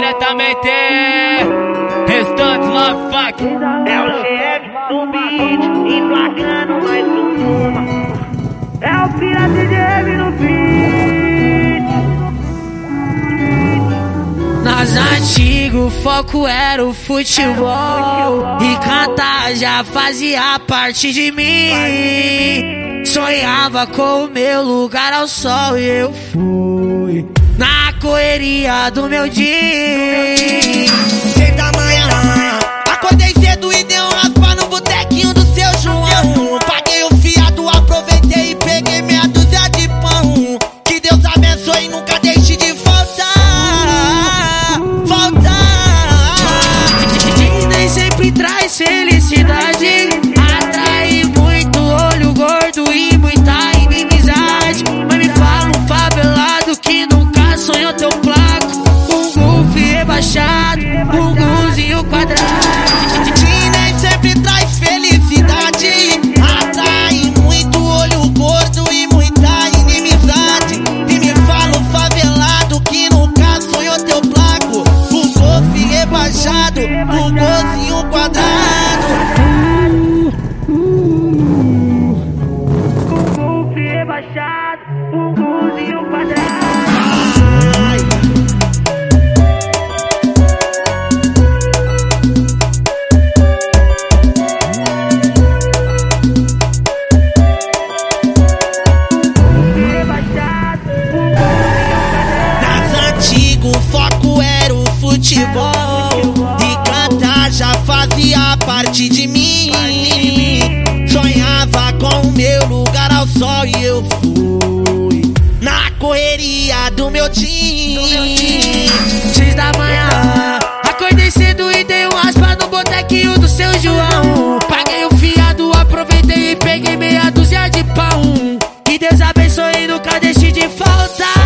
diretamente. Restantes Love Fuck. É o chefe do beat, emplacando mais uma. É o pirata de M no beat. Nas antigas o foco era o futebol E cantar já fazia parte de mim Sonhava com o meu lugar ao sol e eu fui Na correria do meu dia nunca sonhou teu placo Um golfe rebaixado, um golzinho quadrado E nem sempre traz felicidade. Atrai muito olho gordo e muita inimizade. E me fala o favelado que nunca sonhou teu placo. O golfe rebaixado, o golzinho quadrado. O golfe rebaixado, com o meu lugar ao sol e eu fui Na correria do meu time. Seis da manhã Acordei cedo e dei um aspa no botequinho do seu João. Paguei o fiado, aproveitei e peguei meia dúzia de pão. Que Deus abençoe e nunca deixe de faltar Faltar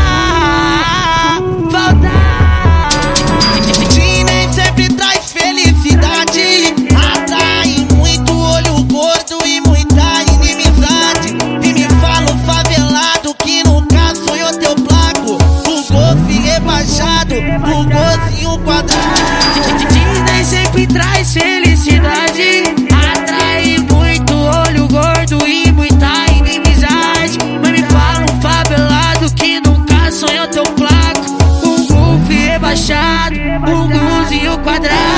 rebaixado, o golzinho quadrado. Nem sempre traz felicidade. Atrai muito olho gordo e muita inimizade. Mas me fala um favelado que nunca sonhou teu placo Um golfe rebaixado, um golzinho quadrado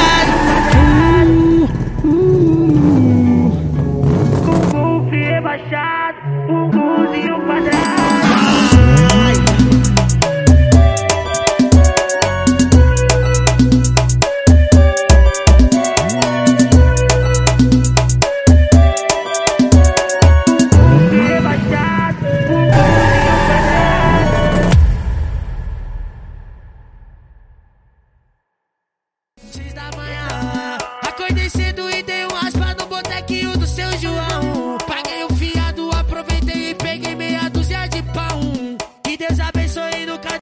Seis